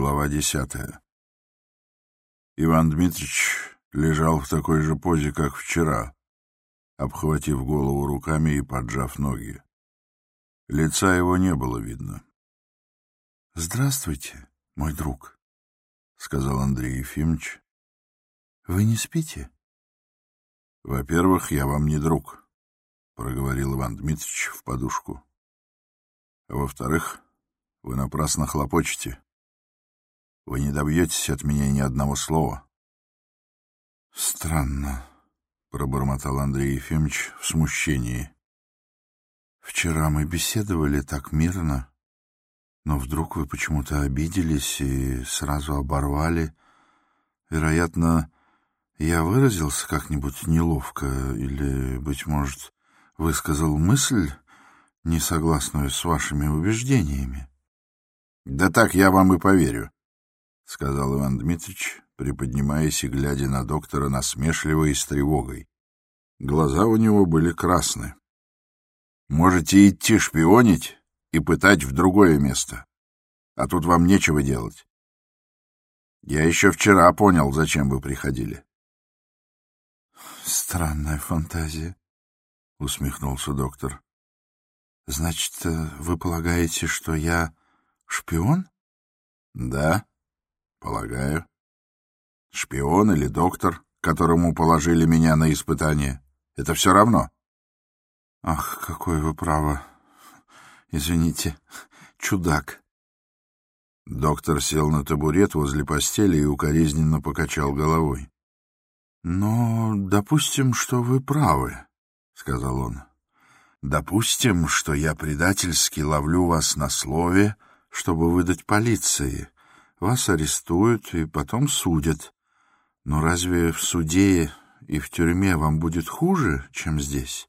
Глава десятая. Иван Дмитрич лежал в такой же позе, как вчера, обхватив голову руками и поджав ноги. Лица его не было видно. — Здравствуйте, мой друг, — сказал Андрей Ефимович. — Вы не спите? — Во-первых, я вам не друг, — проговорил Иван Дмитрич в подушку. — А во-вторых, вы напрасно хлопочете. Вы не добьетесь от меня ни одного слова. — Странно, — пробормотал Андрей Ефимович в смущении. — Вчера мы беседовали так мирно, но вдруг вы почему-то обиделись и сразу оборвали. Вероятно, я выразился как-нибудь неловко или, быть может, высказал мысль, не согласную с вашими убеждениями. — Да так я вам и поверю, — сказал Иван Дмитрич, приподнимаясь и глядя на доктора насмешливо и с тревогой. Глаза у него были красны. — Можете идти шпионить и пытать в другое место, а тут вам нечего делать. Я еще вчера понял, зачем вы приходили. — Странная фантазия, — усмехнулся доктор. — Значит, вы полагаете, что я Шпион? Да, полагаю. Шпион или доктор, которому положили меня на испытание. Это все равно. Ах, какое вы право. Извините, чудак. Доктор сел на табурет возле постели и укоризненно покачал головой. — Но допустим, что вы правы, — сказал он. — Допустим, что я предательски ловлю вас на слове, — чтобы выдать полиции. Вас арестуют и потом судят. Но разве в суде и в тюрьме вам будет хуже, чем здесь?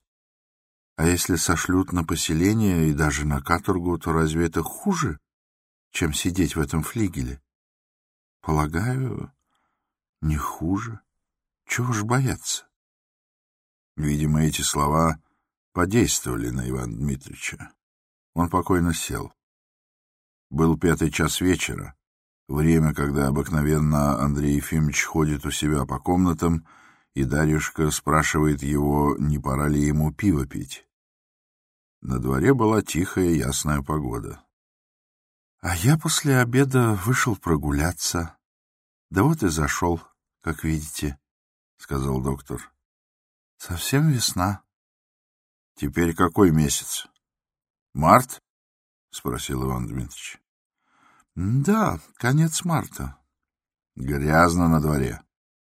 А если сошлют на поселение и даже на каторгу, то разве это хуже, чем сидеть в этом флигеле? Полагаю, не хуже. Чего ж бояться? Видимо, эти слова подействовали на Ивана Дмитриевича. Он покойно сел. Был пятый час вечера, время, когда обыкновенно Андрей Ефимович ходит у себя по комнатам, и Дарюшка спрашивает его, не пора ли ему пиво пить. На дворе была тихая ясная погода. — А я после обеда вышел прогуляться. Да вот и зашел, как видите, — сказал доктор. — Совсем весна. — Теперь какой месяц? — Март? — спросил Иван Дмитриевич. — Да, конец марта. — Грязно на дворе.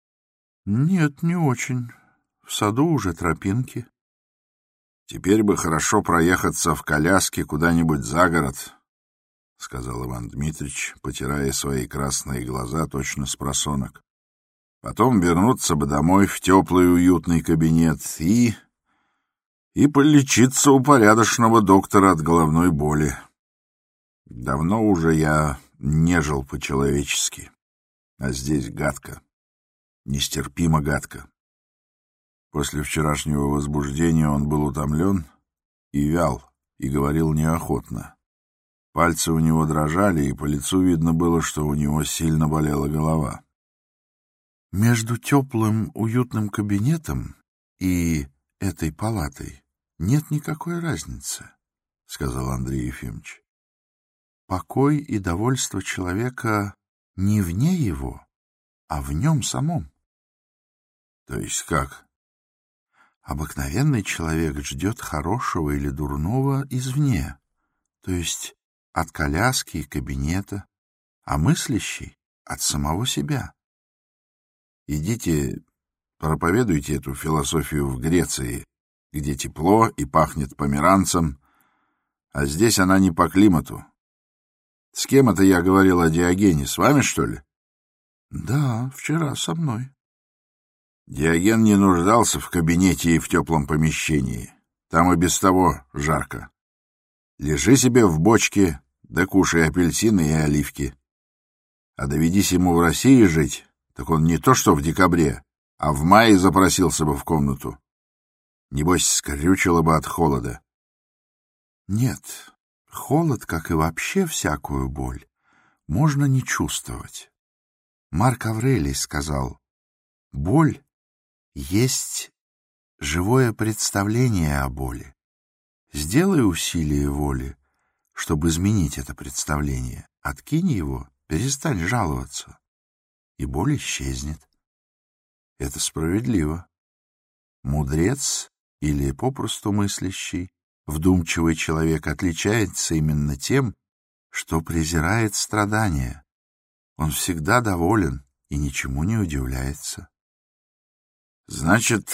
— Нет, не очень. В саду уже тропинки. — Теперь бы хорошо проехаться в коляске куда-нибудь за город, — сказал Иван Дмитрич, потирая свои красные глаза точно с просонок. Потом вернуться бы домой в теплый уютный кабинет и... и полечиться у порядочного доктора от головной боли. — Давно уже я не жил по-человечески, а здесь гадко, нестерпимо гадко. После вчерашнего возбуждения он был утомлен и вял, и говорил неохотно. Пальцы у него дрожали, и по лицу видно было, что у него сильно болела голова. Между теплым, уютным кабинетом и этой палатой нет никакой разницы, — сказал Андрей Ефимович покой и довольство человека не вне его, а в нем самом. То есть как? Обыкновенный человек ждет хорошего или дурного извне, то есть от коляски и кабинета, а мыслящий — от самого себя. Идите, проповедуйте эту философию в Греции, где тепло и пахнет померанцем, а здесь она не по климату, с кем это я говорил о Диогене? С вами, что ли? — Да, вчера со мной. Диоген не нуждался в кабинете и в теплом помещении. Там и без того жарко. Лежи себе в бочке, да кушай апельсины и оливки. А доведись ему в России жить, так он не то что в декабре, а в мае запросился бы в комнату. Небось, скрючило бы от холода. — Нет, Холод, как и вообще всякую боль, можно не чувствовать. Марк Аврелий сказал, боль есть живое представление о боли. Сделай усилие воли, чтобы изменить это представление. Откинь его, перестань жаловаться, и боль исчезнет. Это справедливо. Мудрец или попросту мыслящий, вдумчивый человек отличается именно тем, что презирает страдания. Он всегда доволен и ничему не удивляется. Значит,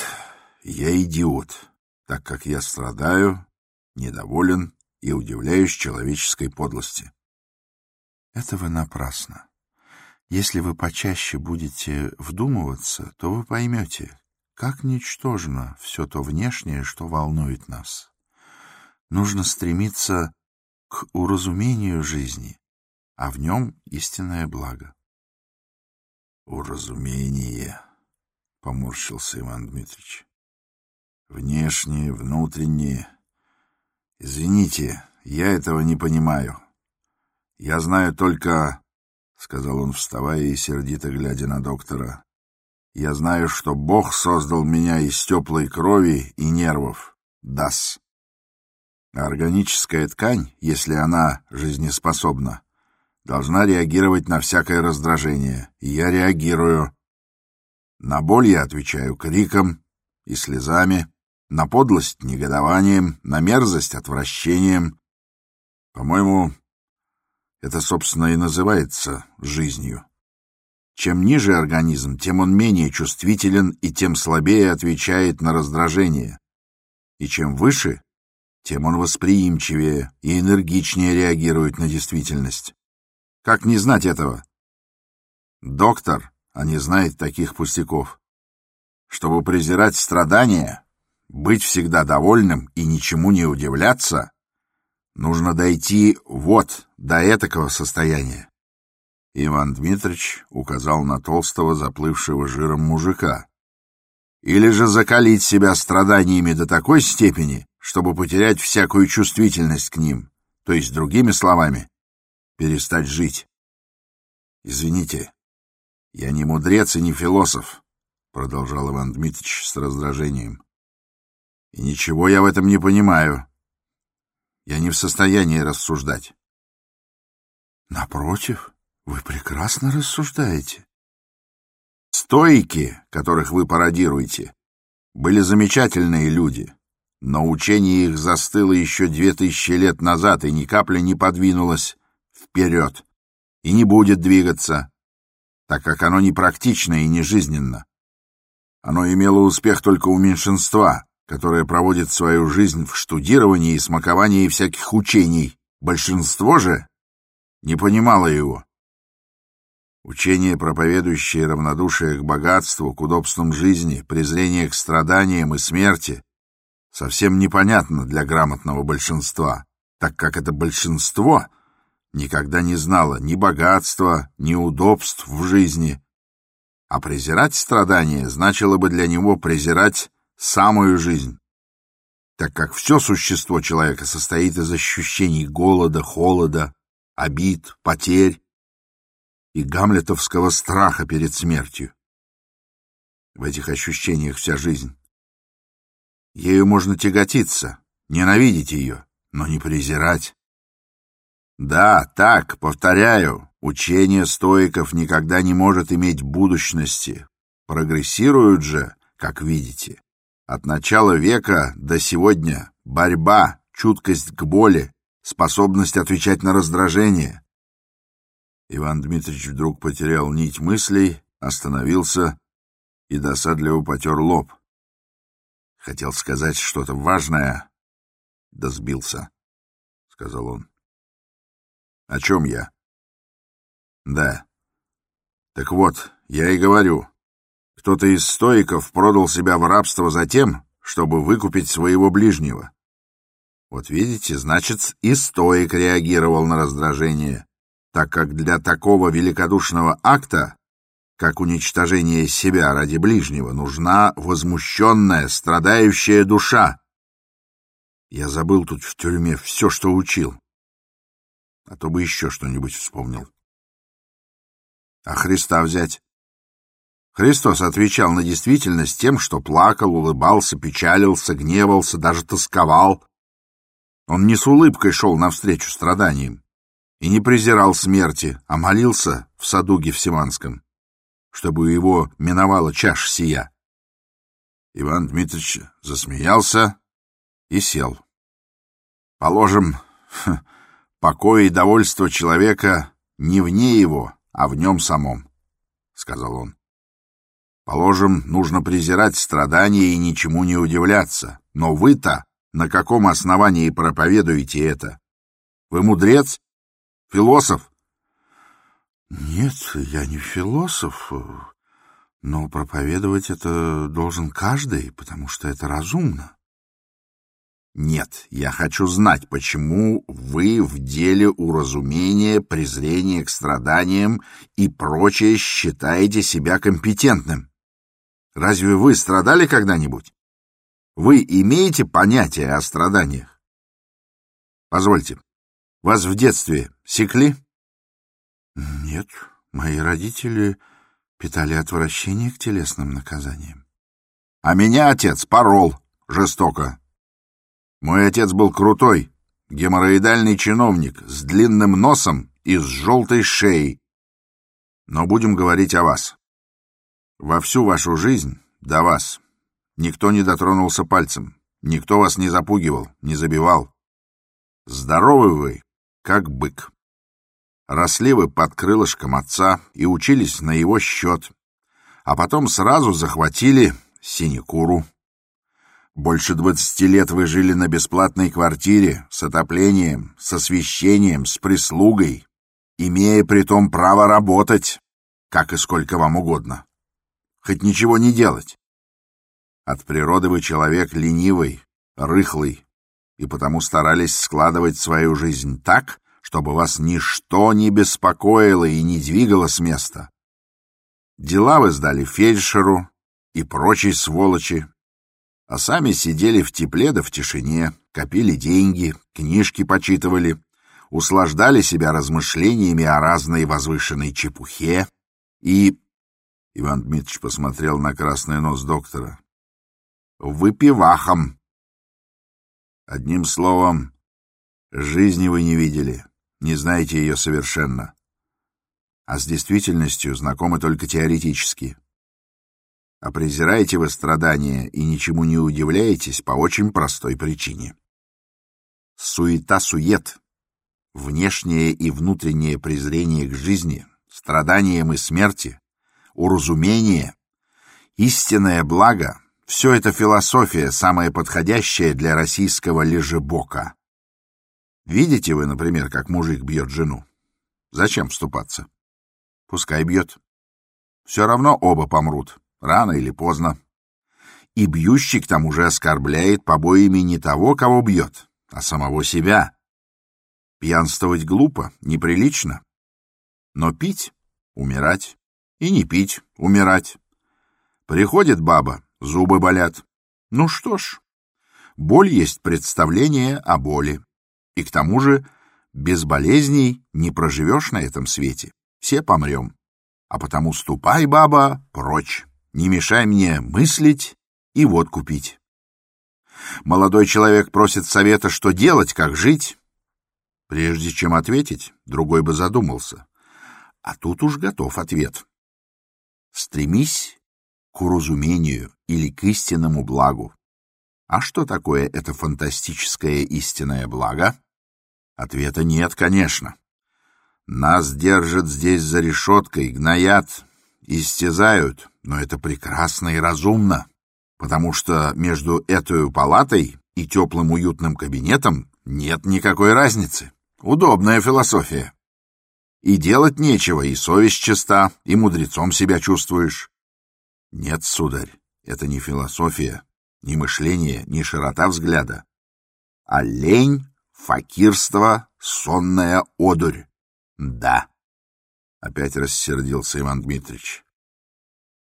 я идиот, так как я страдаю, недоволен и удивляюсь человеческой подлости. Это вы напрасно. Если вы почаще будете вдумываться, то вы поймете, как ничтожно все то внешнее, что волнует нас. Нужно стремиться к уразумению жизни, а в нем истинное благо. Уразумение, — поморщился Иван Дмитриевич. Внешнее, внутреннее. Извините, я этого не понимаю. Я знаю только, — сказал он, вставая и сердито глядя на доктора, — я знаю, что Бог создал меня из теплой крови и нервов. Дас. Органическая ткань, если она жизнеспособна, должна реагировать на всякое раздражение, и я реагирую. На боль я отвечаю криком и слезами, на подлость — негодованием, на мерзость — отвращением. По-моему, это, собственно, и называется жизнью. Чем ниже организм, тем он менее чувствителен и тем слабее отвечает на раздражение. И чем выше, тем он восприимчивее и энергичнее реагирует на действительность. Как не знать этого? Доктор, а не знает таких пустяков. Чтобы презирать страдания, быть всегда довольным и ничему не удивляться, нужно дойти вот до этакого состояния. Иван Дмитрич указал на толстого, заплывшего жиром мужика. Или же закалить себя страданиями до такой степени, чтобы потерять всякую чувствительность к ним, то есть, другими словами, перестать жить. Извините, я не мудрец и не философ, продолжал Иван Дмитрич с раздражением. И ничего я в этом не понимаю. Я не в состоянии рассуждать. Напротив, вы прекрасно рассуждаете. Стоики, которых вы пародируете, были замечательные люди, но учение их застыло еще две тысячи лет назад и ни капли не подвинулось вперед и не будет двигаться, так как оно не практично и не жизненно. Оно имело успех только у меньшинства, которое проводит свою жизнь в штудировании и смаковании всяких учений. Большинство же не понимало его. Учение, проповедующее равнодушие к богатству, к удобствам жизни, презрение к страданиям и смерти, совсем непонятно для грамотного большинства, так как это большинство никогда не знало ни богатства, ни удобств в жизни, а презирать страдания значило бы для него презирать самую жизнь, так как все существо человека состоит из ощущений голода, холода, обид, потерь и гамлетовского страха перед смертью. В этих ощущениях вся жизнь. Ею можно тяготиться, ненавидеть ее, но не презирать. Да, так, повторяю, учение стоиков никогда не может иметь будущности. Прогрессируют же, как видите. От начала века до сегодня борьба, чуткость к боли, способность отвечать на раздражение. Иван Дмитриевич вдруг потерял нить мыслей, остановился и досадливо потер лоб. Хотел сказать что-то важное, да сбился, — сказал он. — О чем я? — Да. Так вот, я и говорю. Кто-то из стоиков продал себя в рабство за тем, чтобы выкупить своего ближнего. Вот видите, значит, и стоик реагировал на раздражение, так как для такого великодушного акта как уничтожение себя ради ближнего, нужна возмущенная, страдающая душа. Я забыл тут в тюрьме все, что учил. А то бы еще что-нибудь вспомнил. А Христа взять? Христос отвечал на действительность тем, что плакал, улыбался, печалился, гневался, даже тосковал. Он не с улыбкой шел навстречу страданиям и не презирал смерти, а молился в саду Гефсиманском, чтобы его миновала чаша сия. Иван Дмитриевич засмеялся и сел. Положим, покой и довольство человека не вне его, а в нем самом, — сказал он. Положим, нужно презирать страдания и ничему не удивляться. Но вы-то на каком основании проповедуете это? Вы мудрец? Философ? Нет, я не философ, но проповедовать это должен каждый, потому что это разумно. Нет, я хочу знать, почему вы в деле уразумения, презрения к страданиям и прочее считаете себя компетентным. Разве вы страдали когда-нибудь? Вы имеете понятие о страданиях? Позвольте, вас в детстве секли? Нет, мои родители питали отвращение к телесным наказаниям. А меня отец порол жестоко. Мой отец был крутой, геморроидальный чиновник с длинным носом и с желтой шеей. Но будем говорить о вас. Во всю вашу жизнь до вас никто не дотронулся пальцем, никто вас не запугивал, не забивал. Здоровы вы, как бык. Росли вы под крылышком отца и учились на его счет, а потом сразу захватили синекуру. Больше двадцати лет вы жили на бесплатной квартире, с отоплением, с освещением, с прислугой, имея при том право работать, как и сколько вам угодно хоть ничего не делать. От природы вы человек ленивый, рыхлый, и потому старались складывать свою жизнь так, чтобы вас ничто не беспокоило и не двигало с места. Дела вы сдали фельдшеру и прочей сволочи, а сами сидели в тепле да в тишине, копили деньги, книжки почитывали, услаждали себя размышлениями о разной возвышенной чепухе и Иван Дмитрич посмотрел на красный нос доктора. «Выпивахом!» Одним словом, жизни вы не видели, не знаете ее совершенно, а с действительностью знакомы только теоретически. А презираете вы страдания и ничему не удивляетесь по очень простой причине. Суета-сует, внешнее и внутреннее презрение к жизни, страданиям и смерти уразумение, истинное благо — все это философия, самая подходящая для российского лежебока. Видите вы, например, как мужик бьет жену? Зачем вступаться? Пускай бьет. Все равно оба помрут, рано или поздно. И бьющий к тому же оскорбляет побоями не того, кого бьет, а самого себя. Пьянствовать глупо, неприлично. Но пить — умирать и не пить, умирать. Приходит баба, зубы болят. Ну что ж, боль есть представление о боли. И к тому же без болезней не проживешь на этом свете. Все помрем. А потому ступай, баба, прочь. Не мешай мне мыслить и вот купить. Молодой человек просит совета, что делать, как жить. Прежде чем ответить, другой бы задумался. А тут уж готов ответ. Стремись к уразумению или к истинному благу. А что такое это фантастическое истинное благо? Ответа нет, конечно. Нас держат здесь за решеткой, гноят, истязают, но это прекрасно и разумно, потому что между этой палатой и теплым уютным кабинетом нет никакой разницы. Удобная философия. И делать нечего, и совесть чиста, и мудрецом себя чувствуешь. Нет, сударь, это не философия, ни мышление, ни широта взгляда, а лень, факирство, сонная одурь. Да. Опять рассердился Иван Дмитрич.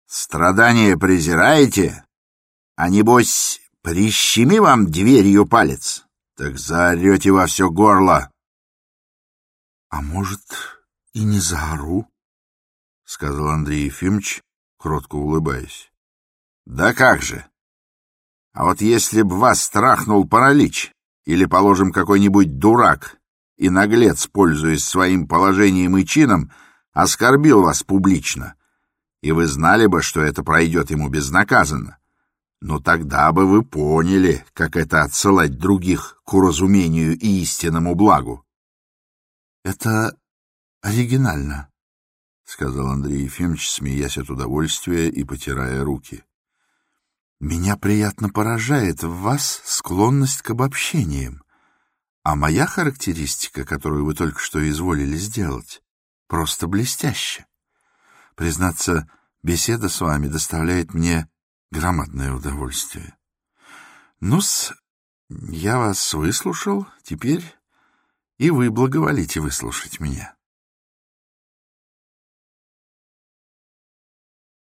Страдания презираете? А небось, прищеми вам дверью палец, так заорете во все горло. А может, и не заору. сказал Андрей Ефимович, кротко улыбаясь. — Да как же! А вот если б вас страхнул паралич, или, положим, какой-нибудь дурак и наглец, пользуясь своим положением и чином, оскорбил вас публично, и вы знали бы, что это пройдет ему безнаказанно, ну тогда бы вы поняли, как это отсылать других к уразумению и истинному благу. — Это оригинально, — сказал Андрей Ефимович, смеясь от удовольствия и потирая руки. — Меня приятно поражает в вас склонность к обобщениям. А моя характеристика, которую вы только что изволили сделать, просто блестящая. Признаться, беседа с вами доставляет мне громадное удовольствие. Ну-с, я вас выслушал, теперь и вы благоволите выслушать меня.